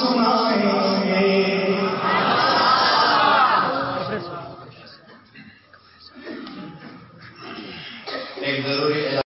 سنائیں ایک ضروری